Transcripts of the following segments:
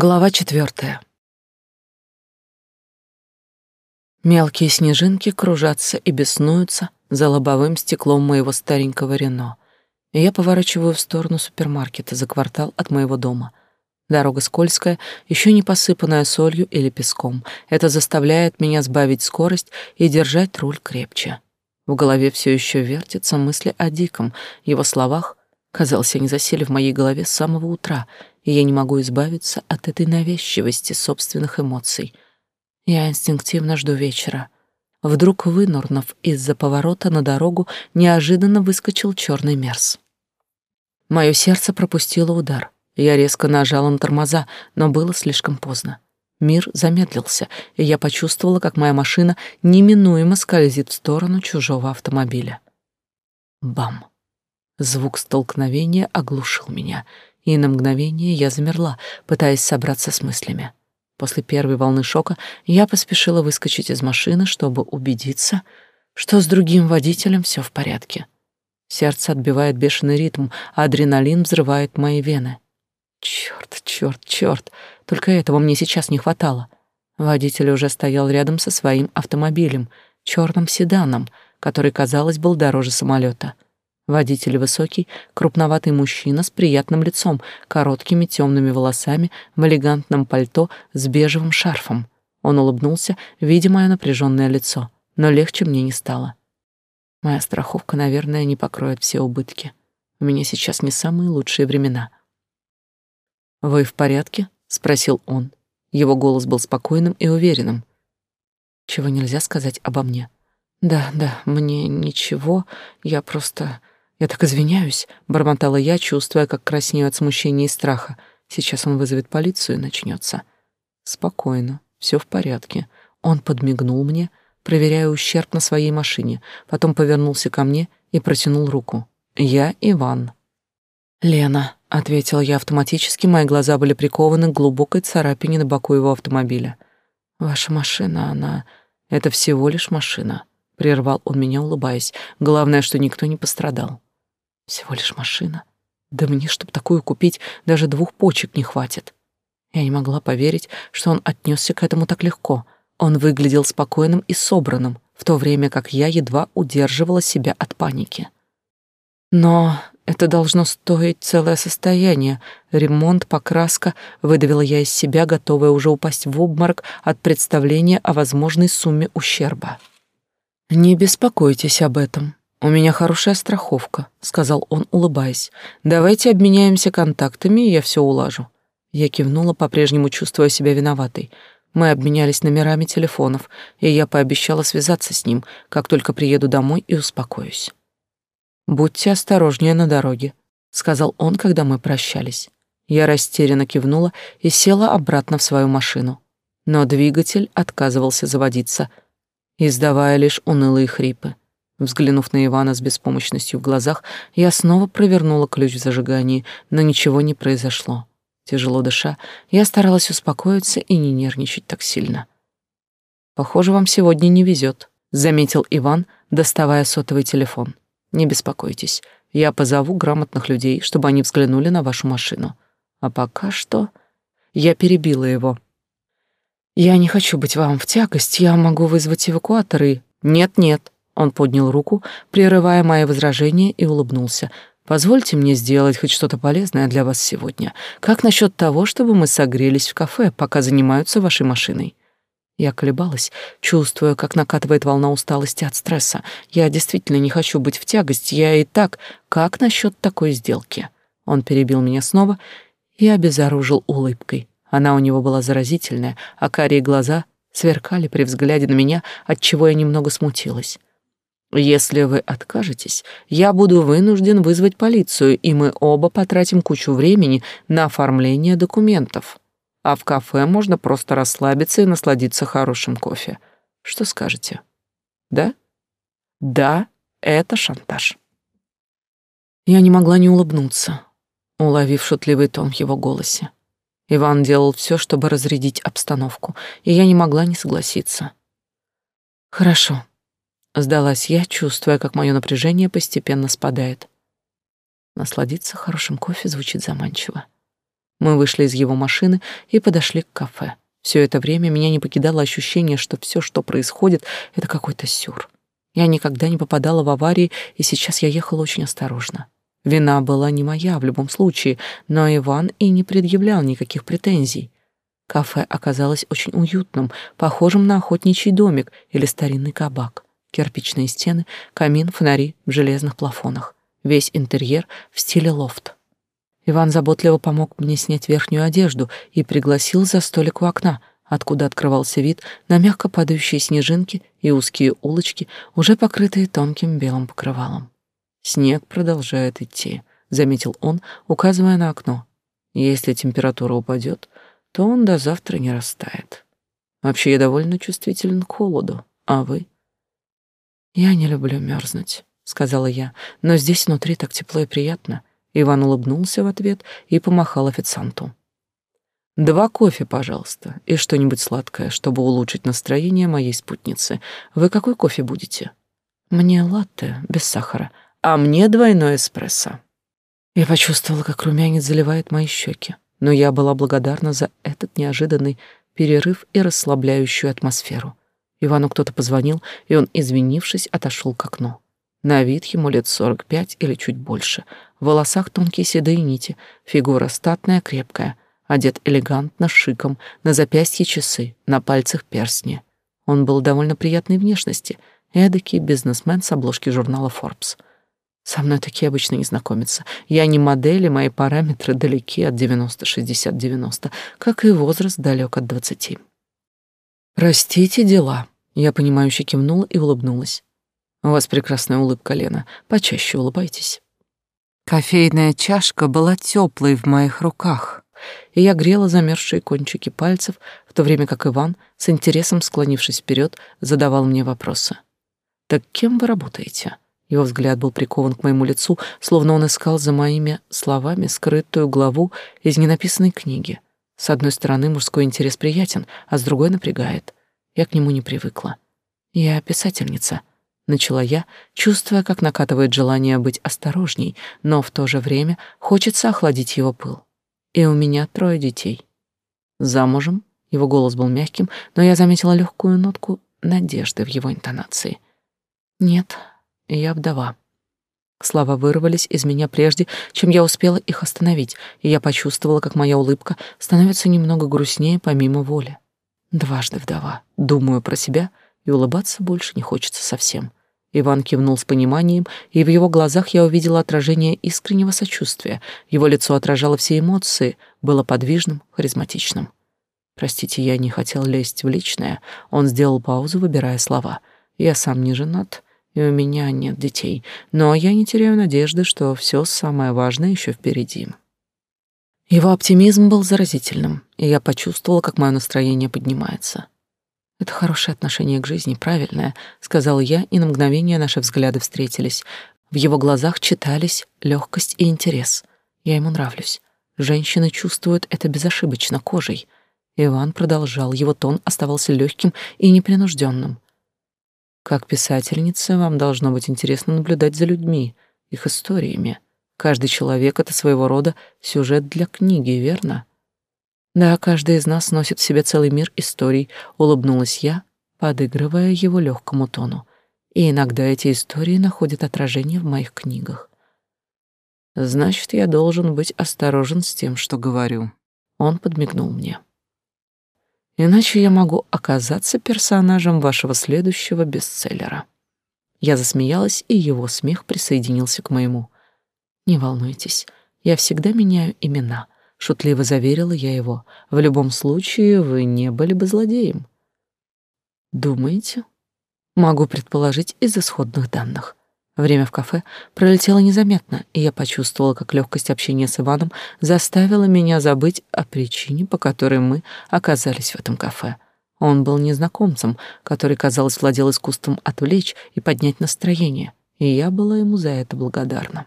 Глава четвертая. Мелкие снежинки кружатся и беснуются за лобовым стеклом моего старенького Рено. И я поворачиваю в сторону супермаркета за квартал от моего дома. Дорога скользкая, еще не посыпанная солью или песком. Это заставляет меня сбавить скорость и держать руль крепче. В голове все еще вертятся мысли о Диком, его словах. Казалось, они засели в моей голове с самого утра — и я не могу избавиться от этой навязчивости собственных эмоций. Я инстинктивно жду вечера. Вдруг, вынурнув из-за поворота на дорогу, неожиданно выскочил черный мерз. Мое сердце пропустило удар. Я резко нажала на тормоза, но было слишком поздно. Мир замедлился, и я почувствовала, как моя машина неминуемо скользит в сторону чужого автомобиля. Бам! Звук столкновения оглушил меня — и на мгновение я замерла, пытаясь собраться с мыслями. После первой волны шока я поспешила выскочить из машины, чтобы убедиться, что с другим водителем все в порядке. Сердце отбивает бешеный ритм, а адреналин взрывает мои вены. Черт, черт, черт! Только этого мне сейчас не хватало. Водитель уже стоял рядом со своим автомобилем, черным седаном, который, казалось, был дороже самолета — Водитель высокий, крупноватый мужчина с приятным лицом, короткими темными волосами, в элегантном пальто с бежевым шарфом. Он улыбнулся, видя мое напряженное лицо, но легче мне не стало. Моя страховка, наверное, не покроет все убытки. У меня сейчас не самые лучшие времена. «Вы в порядке?» — спросил он. Его голос был спокойным и уверенным. Чего нельзя сказать обо мне. «Да, да, мне ничего, я просто...» «Я так извиняюсь», — бормотала я, чувствуя, как краснею от смущения и страха. «Сейчас он вызовет полицию и начнется». «Спокойно, все в порядке». Он подмигнул мне, проверяя ущерб на своей машине, потом повернулся ко мне и протянул руку. «Я Иван». «Лена», — ответила я автоматически, мои глаза были прикованы к глубокой царапине на боку его автомобиля. «Ваша машина, она... Это всего лишь машина», — прервал он меня, улыбаясь. «Главное, что никто не пострадал». Всего лишь машина. Да мне, чтобы такую купить, даже двух почек не хватит. Я не могла поверить, что он отнесся к этому так легко. Он выглядел спокойным и собранным, в то время как я едва удерживала себя от паники. Но это должно стоить целое состояние. Ремонт, покраска, выдавила я из себя, готовая уже упасть в обморок от представления о возможной сумме ущерба. Не беспокойтесь об этом. «У меня хорошая страховка», — сказал он, улыбаясь. «Давайте обменяемся контактами, и я все улажу». Я кивнула, по-прежнему чувствуя себя виноватой. Мы обменялись номерами телефонов, и я пообещала связаться с ним, как только приеду домой и успокоюсь. «Будьте осторожнее на дороге», — сказал он, когда мы прощались. Я растерянно кивнула и села обратно в свою машину. Но двигатель отказывался заводиться, издавая лишь унылые хрипы. Взглянув на Ивана с беспомощностью в глазах, я снова провернула ключ в зажигании, но ничего не произошло. Тяжело дыша, я старалась успокоиться и не нервничать так сильно. «Похоже, вам сегодня не везет», — заметил Иван, доставая сотовый телефон. «Не беспокойтесь, я позову грамотных людей, чтобы они взглянули на вашу машину. А пока что...» Я перебила его. «Я не хочу быть вам в тягость, я могу вызвать эвакуаторы. «Нет-нет», он поднял руку, прерывая мои возражения, и улыбнулся. «Позвольте мне сделать хоть что-то полезное для вас сегодня. Как насчет того, чтобы мы согрелись в кафе, пока занимаются вашей машиной?» Я колебалась, чувствуя, как накатывает волна усталости от стресса. Я действительно не хочу быть в тягость, я и так. Как насчет такой сделки? Он перебил меня снова и обезоружил улыбкой. Она у него была заразительная, а карие глаза сверкали при взгляде на меня, от чего я немного смутилась. Если вы откажетесь, я буду вынужден вызвать полицию, и мы оба потратим кучу времени на оформление документов. А в кафе можно просто расслабиться и насладиться хорошим кофе. Что скажете? Да? Да, это шантаж. Я не могла не улыбнуться, уловив шутливый тон в его голосе. Иван делал все, чтобы разрядить обстановку, и я не могла не согласиться. Хорошо, Сдалась я, чувствуя, как мое напряжение постепенно спадает. Насладиться хорошим кофе звучит заманчиво. Мы вышли из его машины и подошли к кафе. Все это время меня не покидало ощущение, что все, что происходит, это какой-то сюр. Я никогда не попадала в аварии, и сейчас я ехала очень осторожно. Вина была не моя в любом случае, но Иван и не предъявлял никаких претензий. Кафе оказалось очень уютным, похожим на охотничий домик или старинный кабак. Кирпичные стены, камин, фонари в железных плафонах. Весь интерьер в стиле лофт. Иван заботливо помог мне снять верхнюю одежду и пригласил за столик у окна, откуда открывался вид на мягко падающие снежинки и узкие улочки, уже покрытые тонким белым покрывалом. Снег продолжает идти, заметил он, указывая на окно. Если температура упадет, то он до завтра не растает. Вообще я довольно чувствителен к холоду, а вы? Я не люблю мерзнуть, сказала я, но здесь внутри так тепло и приятно. Иван улыбнулся в ответ и помахал официанту. Два кофе, пожалуйста, и что-нибудь сладкое, чтобы улучшить настроение моей спутницы. Вы какой кофе будете? Мне латте без сахара, а мне двойной эспрессо. Я почувствовала, как румянец заливает мои щеки, но я была благодарна за этот неожиданный перерыв и расслабляющую атмосферу. Ивану кто-то позвонил, и он, извинившись, отошел к окну. На вид ему лет сорок пять или чуть больше. В волосах тонкие седые нити, фигура статная, крепкая, одет элегантно, шиком, на запястье часы, на пальцах перстни. Он был довольно приятной внешности, эдакий бизнесмен с обложки журнала Forbes. Со мной такие обычно не знакомятся. Я не модель, и мои параметры далеки от 90-60-90, как и возраст далек от 20. «Простите дела», — я понимающе кивнула и улыбнулась. У вас прекрасная улыбка, Лена. Почаще улыбайтесь. Кофейная чашка была теплой в моих руках, и я грела замерзшие кончики пальцев, в то время как Иван, с интересом склонившись вперед, задавал мне вопросы. «Так кем вы работаете?» Его взгляд был прикован к моему лицу, словно он искал за моими словами скрытую главу из ненаписанной книги. С одной стороны, мужской интерес приятен, а с другой напрягает. Я к нему не привыкла. Я писательница, начала я, чувствуя, как накатывает желание быть осторожней, но в то же время хочется охладить его пыл. И у меня трое детей. Замужем, его голос был мягким, но я заметила легкую нотку надежды в его интонации. Нет, я вдова. Слова вырвались из меня прежде, чем я успела их остановить, и я почувствовала, как моя улыбка становится немного грустнее помимо воли. Дважды вдова. Думаю про себя, и улыбаться больше не хочется совсем. Иван кивнул с пониманием, и в его глазах я увидела отражение искреннего сочувствия. Его лицо отражало все эмоции, было подвижным, харизматичным. Простите, я не хотел лезть в личное. Он сделал паузу, выбирая слова. Я сам не женат, и у меня нет детей, но я не теряю надежды, что все самое важное еще впереди. Его оптимизм был заразительным, и я почувствовала, как мое настроение поднимается. Это хорошее отношение к жизни, правильное, сказал я, и на мгновение наши взгляды встретились. В его глазах читались легкость и интерес. Я ему нравлюсь. Женщины чувствуют это безошибочно кожей. Иван продолжал, его тон оставался легким и непринужденным. Как писательница, вам должно быть интересно наблюдать за людьми, их историями. Каждый человек — это своего рода сюжет для книги, верно? Да, каждый из нас носит в себе целый мир историй, улыбнулась я, подыгрывая его легкому тону. И иногда эти истории находят отражение в моих книгах. Значит, я должен быть осторожен с тем, что говорю. Он подмигнул мне. Иначе я могу оказаться персонажем вашего следующего бестселлера. Я засмеялась, и его смех присоединился к моему. Не волнуйтесь, я всегда меняю имена — шутливо заверила я его. В любом случае вы не были бы злодеем. Думаете? Могу предположить из исходных данных. Время в кафе пролетело незаметно, и я почувствовала, как легкость общения с Иваном заставила меня забыть о причине, по которой мы оказались в этом кафе. Он был незнакомцем, который, казалось, владел искусством отвлечь и поднять настроение, и я была ему за это благодарна.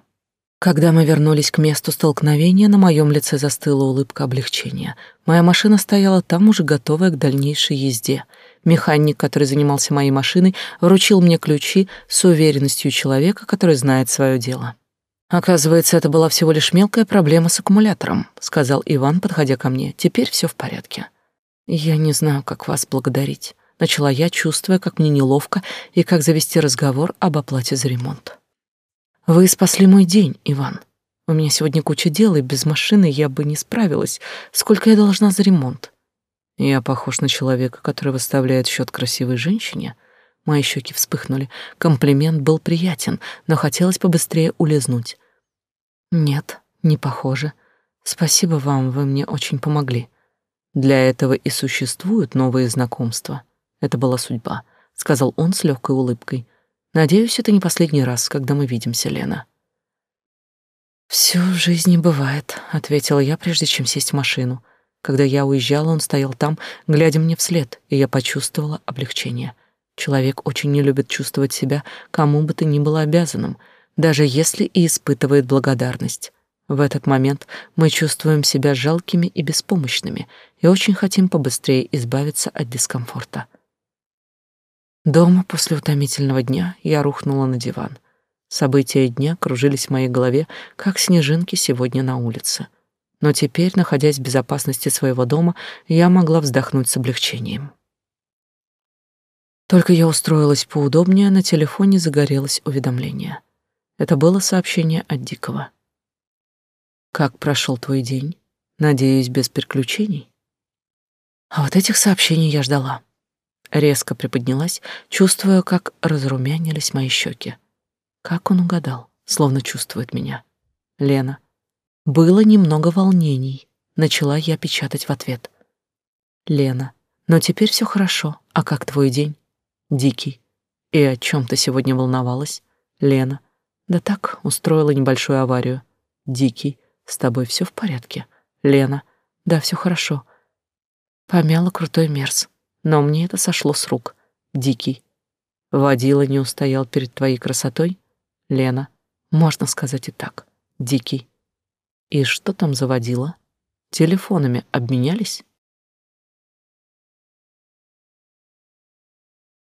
Когда мы вернулись к месту столкновения, на моем лице застыла улыбка облегчения. Моя машина стояла там уже готовая к дальнейшей езде. Механик, который занимался моей машиной, вручил мне ключи с уверенностью человека, который знает свое дело. Оказывается, это была всего лишь мелкая проблема с аккумулятором, сказал Иван, подходя ко мне. Теперь все в порядке. Я не знаю, как вас благодарить, начала я, чувствуя, как мне неловко и как завести разговор об оплате за ремонт. Вы спасли мой день, Иван. У меня сегодня куча дел, и без машины я бы не справилась. Сколько я должна за ремонт? Я похож на человека, который выставляет счет красивой женщине. Мои щеки вспыхнули. Комплимент был приятен, но хотелось побыстрее улизнуть. Нет, не похоже. Спасибо вам, вы мне очень помогли. Для этого и существуют новые знакомства. Это была судьба, сказал он с легкой улыбкой. Надеюсь, это не последний раз, когда мы видимся, Лена. Всё в жизни бывает, ответила я, прежде чем сесть в машину. Когда я уезжала, он стоял там, глядя мне вслед, и я почувствовала облегчение. Человек очень не любит чувствовать себя кому бы то ни было обязанным, даже если и испытывает благодарность. В этот момент мы чувствуем себя жалкими и беспомощными и очень хотим побыстрее избавиться от дискомфорта. Дома после утомительного дня я рухнула на диван. События дня кружились в моей голове, как снежинки сегодня на улице. Но теперь, находясь в безопасности своего дома, я могла вздохнуть с облегчением. Только я устроилась поудобнее, на телефоне загорелось уведомление — это было сообщение от Дикого. «Как прошел твой день? Надеюсь, без приключений?» А вот этих сообщений я ждала. Резко приподнялась, чувствуя, как разрумянились мои щеки. Как он угадал, словно чувствует меня. Лена. Было немного волнений. Начала я печатать в ответ. Лена. Но теперь все хорошо. А как твой день? Дикий. И о чем ты сегодня волновалась? Лена. Да так, устроила небольшую аварию. Дикий, с тобой все в порядке? Лена, да, все хорошо. Помяла крутой мерз, но мне это сошло с рук. Дикий. Водила не устоял перед твоей красотой? Лена, можно сказать и так. Дикий. И что там заводила? Телефонами обменялись?